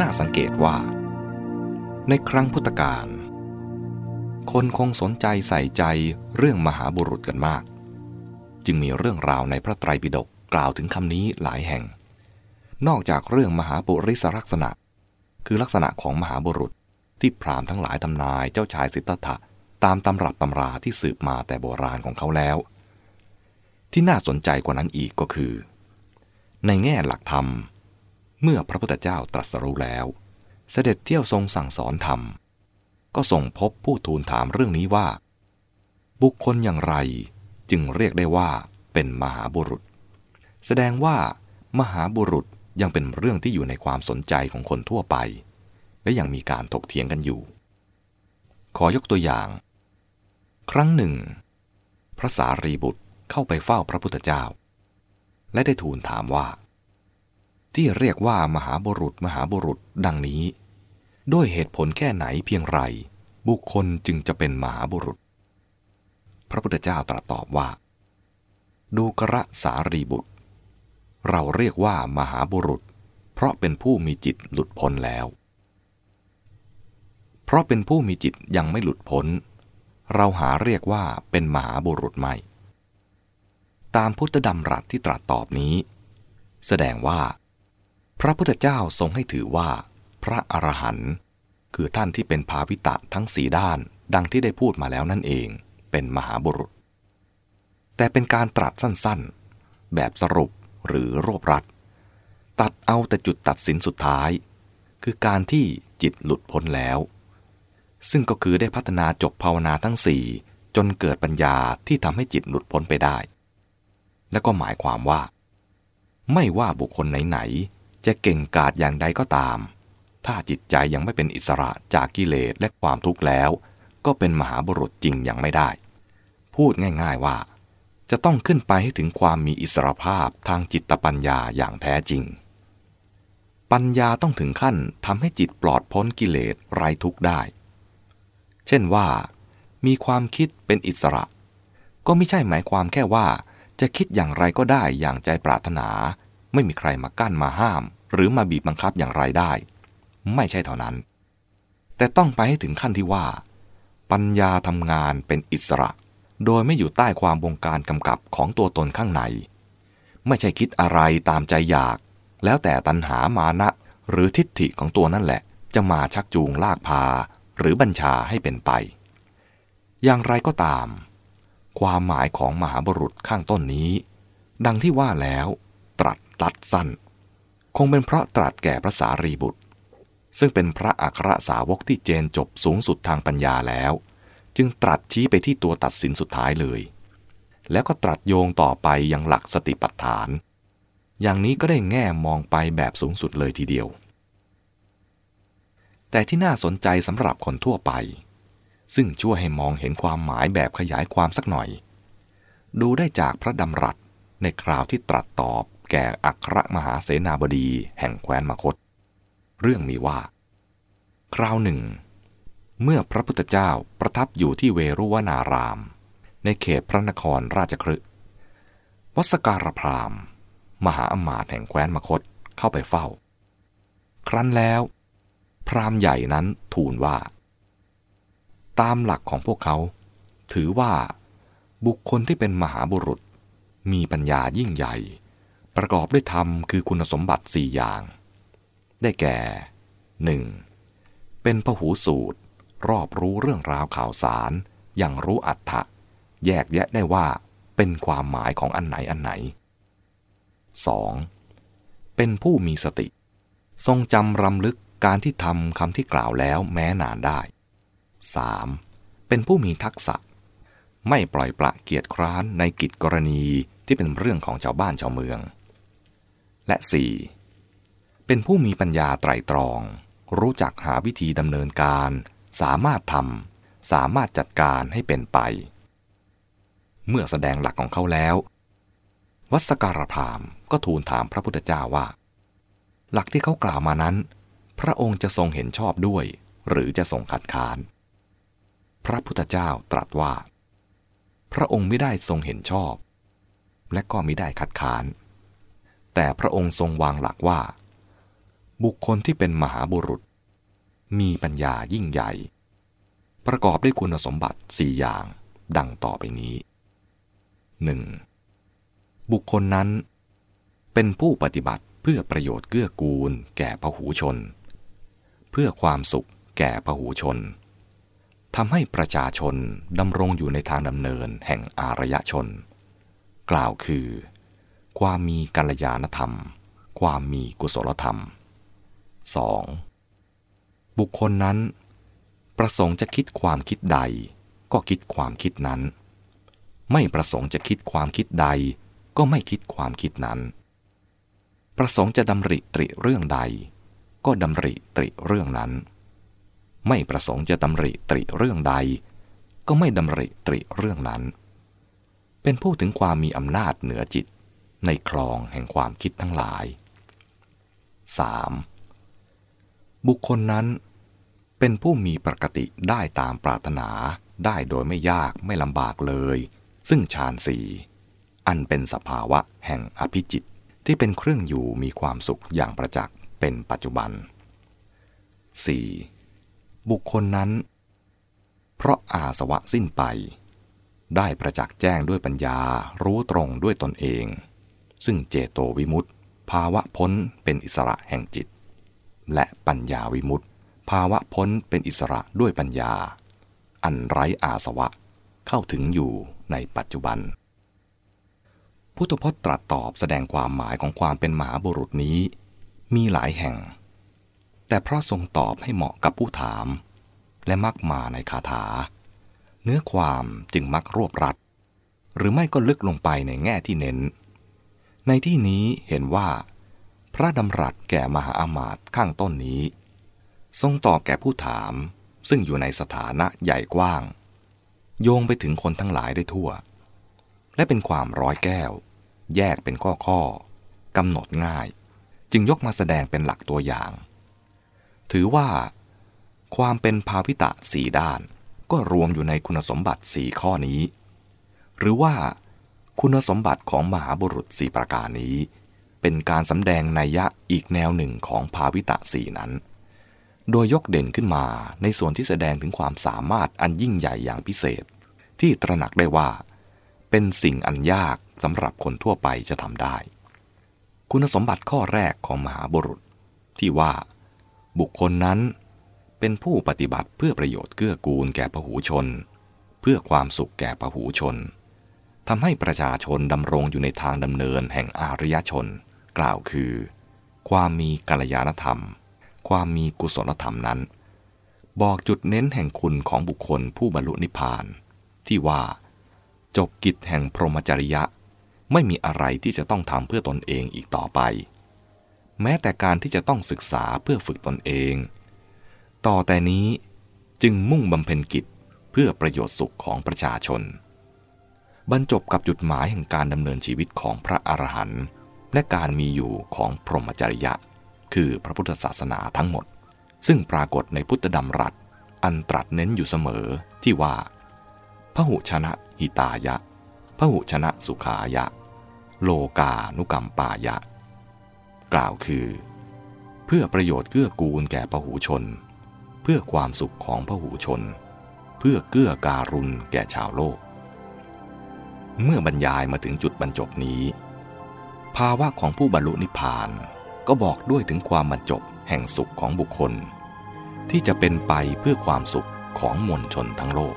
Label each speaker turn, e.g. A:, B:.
A: น่าสังเกตว่า ในครั้งพุทธกาลคนคงสนใจใส่ใจเรื่องมหาบุรุษกันมาก จึงมีเรื่องราวในพระไตรปิฎกกล่าวถึงคำนี้หลายแห่ง นอกจากเรื่องมหาปุริสลักษณะ คือลักษณะของมหาบุรุษที่พรามทั้งหลายทำนายเจ้าชายสิทธัตถะตามตำรับตำราที่สืบมาแต่โบราณของเขาแล้ว ที่น่าสนใจกว่านั้นอีกก็คือ ในแง่หลักธรรม เมื่อพระพุทธเจ้าตรัสรู้แล้ว เสด็จเที่ยวทรงสั่งสอนธรรม ก็ส่งพบผู้ทูลถามเรื่องนี้ว่า บุคคลอย่างไรจึงเรียกได้ว่าเป็นมหาบุรุษ แสดงว่ามหาบุรุษยังเป็นเรื่องที่อยู่ในความสนใจของคนทั่วไป และยังมีการถกเถียงกันอยู่ ขอยกตัวอย่าง ครั้งหนึ่ง พระสารีบุตรเข้าไปเฝ้าพระพุทธเจ้า และได้ทูลถามว่า ที่เรียกว่ามหาบุรุษมหาบุรุษดังนี้ ด้วยเหตุผลแค่ไหนเพียงไร บุคคลจึงจะเป็นมหาบุรุษ พระพุทธเจ้าตรัสตอบว่า ดูกระสารีบุตร เราเรียกว่ามหาบุรุษ เพราะเป็นผู้มีจิตหลุดพ้นแล้ว เพราะเป็นผู้มีจิตยังไม่หลุดพ้น เราหาเรียกว่าเป็นมหาบุรุษไม่ตามพุทธดำรัสที่ตรัสตอบนี้ แสดงว่า พระพุทธเจ้าทรงให้ถือว่า พระอรหันต์คือท่านที่เป็นภาวิตะทั้งสีด้าน ดังที่ได้พูดมาแล้วนั่นเอง เป็นมหาบุรุษ แต่เป็นการตรัสสั้นๆ แบบสรุปหรือรวบรัด ตัดเอาแต่จุดตัดสินสุดท้าย คือการที่จิตหลุดพ้นแล้ว ซึ่งก็คือได้พัฒนาจบภาวนาทั้งสี่จนเกิดปัญญาที่ทำให้จิตหลุดพ้นไปได้ และก็หมายความว่า ไม่ว่าบุคคลไหนๆ จะเก่งกาจอย่างใดก็ตาม ถ้าจิตใจยังไม่เป็นอิสระจากกิเลสและความทุกข์แล้ว ก็เป็นมหาบุรุษจริงอยังไม่ได้ พูดง่ายๆว่า จะต้องขึ้นไปให้ถึงความมีอิสรภาพทางจิตปัญญาอย่างแท้จริง ปัญญาต้องถึงขั้นทำให้จิตปลอดพ้นกิเลสไร้ทุกข์ได้ เช่นว่า มีความคิดเป็นอิสระ ก็ไม่ใช่หมายความแค่ว่าจะคิดอย่างไรก็ได้อย่างใจปรารถนา ไม่มีใครมากั้นมาห้าม หรือมาบีบบังคับอย่างไรได้ ไม่ใช่เท่านั้น แต่ต้องไปให้ถึงขั้นที่ว่า ปัญญาทำงานเป็นอิสระ โดยไม่อยู่ใต้ความบงการกำกับของตัวตนข้างใน ไม่ใช่คิดอะไรตามใจอยาก แล้วแต่ตัณหามานะหรือทิฏฐิของตัวนั่นแหละ จะมาชักจูงลากพา หรือบัญชาให้เป็นไป อย่างไรก็ตาม ความหมายของมหาบุรุษข้างต้นนี้ ดังที่ว่าแล้ว ตรัสตัดสั้น คงเป็นเพราะตรัสแก่พระสารีบุตร ซึ่งเป็นพระอัครสาวกที่เจนจบสูงสุดทางปัญญาแล้ว จึงตรัสชี้ไปที่ตัวตัดสินสุดท้ายเลย แล้วก็ตรัสโยงต่อไปยังหลักสติปัฏฐาน อย่างนี้ก็ได้แง่มองไปแบบสูงสุดเลยทีเดียว แต่ที่น่าสนใจสำหรับคนทั่วไป ซึ่งช่วยให้มองเห็นความหมายแบบขยายความสักหน่อย ดูได้จากพระดำรัสในคราวที่ตรัสตอบ แก่อัครมหาเสนาบดีแห่งแคว้นมคต เรื่องมีว่า คราวหนึ่ง เมื่อพระพุทธเจ้าประทับอยู่ที่เวรุวนาราม ในเขตพระนครราชครึวัสการพรามมหาอมาตย์แห่งแคว้นมคตเข้าไปเฝ้า ครั้นแล้ว พรามใหญ่นั้นทูลว่า ตามหลักของพวกเขา ถือว่าบุคคลที่เป็นมหาบุรุษ มีปัญญายิ่งใหญ่ ประกอบด้วยธรรมคือคุณสมบัติสี่อย่าง ได้แก่ 1. เป็นพหูสูตร รอบรู้เรื่องราวข่าวสาร อย่างรู้อัตถะแยกแยะได้ว่าเป็นความหมายของอันไหนอันไหน 2. เป็นผู้มีสติ ทรงจำรำลึกการที่ทำคำที่กล่าวแล้วแม้นานได้ 3. เป็นผู้มีทักษะ ไม่ปล่อยปละเกียรติคร้านในกิจกรณีที่เป็นเรื่องของชาวบ้านชาวเมือง และ 4. เป็นผู้มีปัญญาไตรตรอง รู้จักหาวิธีดำเนินการ สามารถทำสามารถจัดการให้เป็นไป เมื่อแสดงหลักของเขาแล้ว วัสการพามก็ทูลถามพระพุทธเจ้าว่า หลักที่เขากล่าวมานั้น พระองค์จะทรงเห็นชอบด้วย หรือจะทรงขัดค้าน พระพุทธเจ้าตรัสว่า พระองค์ไม่ได้ทรงเห็นชอบ และก็ไม่ได้คัดค้าน แต่พระองค์ทรงวางหลักว่า บุคคลที่เป็นมหาบุรุษ มีปัญญายิ่งใหญ่ ประกอบด้วยคุณสมบัติสี่อย่างดังต่อไปนี้ 1. บุคคลนั้น เป็นผู้ปฏิบัติเพื่อประโยชน์เกื้อกูล แก่พหูชน เพื่อความสุขแก่พหูชนทำให้ประชาชนดำรงอยู่ในทางดำเนินแห่งอารยชน กล่าวคือ ความมีกัลยาณธรรม ความมีกุศลธรรม 2. บุคคลนั้น ประสงค์จะคิดความคิดใด ก็คิดความคิดนั้น ไม่ประสงค์จะคิดความคิดใด ก็ไม่คิดความคิดนั้น ประสงค์จะดำริตริเรื่องใด ก็ดำริตริเรื่องนั้น ไม่ประสงค์จะดำริตริเรื่องใด ก็ไม่ดำริตริเรื่องนั้น เป็นผู้ถึงความมีอำนาจเหนือจิต ในคลองแห่งความคิดทั้งหลาย 3. บุคคลนั้น เป็นผู้มีปกติได้ตามปรารถนาได้โดยไม่ยากไม่ลำบากเลย ซึ่งฌานสี่อันเป็นสภาวะแห่งอภิจิตที่เป็นเครื่องอยู่มีความสุขอย่างประจักษ์เป็นปัจจุบัน 4. บุคคลนั้น เพราะอาสวะสิ้นไป ได้ประจักษ์แจ้งด้วยปัญญารู้ตรงด้วยตนเอง ซึ่งเจโตวิมุตติ ภาวะพ้นเป็นอิสระแห่งจิต และปัญญาวิมุตติ ภาวะพ้นเป็นอิสระด้วยปัญญา อันไร้อาสวะเข้าถึงอยู่ในปัจจุบัน พุทธพจน์ตรัสตอบแสดงความหมายของความเป็นมหาบุรุษนี้ มีหลายแห่ง แต่เพราะทรงตอบให้เหมาะกับผู้ถาม และมักมาในคาถา เนื้อความจึงมักรวบรัด หรือไม่ก็ลึกลงไปในแง่ที่เน้น ในที่นี้เห็นว่า พระดำรัสแก่มหาอามาตย์ข้างต้นนี้ ทรงตอบแก่ผู้ถามซึ่งอยู่ในสถานะใหญ่กว้าง โยงไปถึงคนทั้งหลายได้ทั่ว และเป็นความร้อยแก้ว แยกเป็นข้อข้อกำหนดง่าย จึงยกมาแสดงเป็นหลักตัวอย่าง ถือว่า ความเป็นภาวิตะสี่ด้านก็รวมอยู่ในคุณสมบัติสี่ข้อนี้ หรือว่า คุณสมบัติของมหาบุรุษสี่ประการนี้ เป็นการสำแดงนัยยะอีกแนวหนึ่งของภาวิตะสี่นั้น โดยยกเด่นขึ้นมาในส่วนที่แสดงถึงความสามารถอันยิ่งใหญ่อย่างพิเศษ ที่ตระหนักได้ว่า เป็นสิ่งอันยากสำหรับคนทั่วไปจะทำได้ คุณสมบัติข้อแรกของมหาบุรุษ ที่ว่า บุคคลนั้นเป็นผู้ปฏิบัติเพื่อประโยชน์เกื้อกูลแก่พหูชน เพื่อความสุขแก่พหูชน ทำให้ประชาชนดำรงอยู่ในทางดำเนินแห่งอารยชน กล่าวคือ ความมีกัลยาณธรรม ความมีกุศลธรรมนั้น บอกจุดเน้นแห่งคุณของบุคคลผู้บรรลุนิพพาน ที่ว่า จบกิจแห่งพรหมจริยะ ไม่มีอะไรที่จะต้องทำเพื่อตนเองอีกต่อไป แม้แต่การที่จะต้องศึกษาเพื่อฝึกตนเอง ต่อแต่นี้จึงมุ่งบำเพ็ญกิจเพื่อประโยชน์สุขของประชาชน บรรจบกับจุดหมายแห่งการดำเนินชีวิตของพระอรหันต์และการมีอยู่ของพรหมจริยะ คือพระพุทธศาสนาทั้งหมด ซึ่งปรากฏในพุทธดำรัส อันตรัสเน้นอยู่เสมอที่ว่าพหุชนะหิตายะพหุชนะสุขายะ โลกานุกรรมปายะ กล่าวคือ เพื่อประโยชน์เกื้อกูลแก่พหูชน เพื่อความสุขของพหูชน เพื่อเกื้อการุณแก่ชาวโลก เมื่อบรรยายมาถึงจุดบรรจบนี้ ภาวะของผู้บรรลุนิพพานก็บอกด้วยถึงความบรรจบแห่งสุขของบุคคล ที่จะเป็นไปเพื่อความสุขของมวลชนทั้งโลก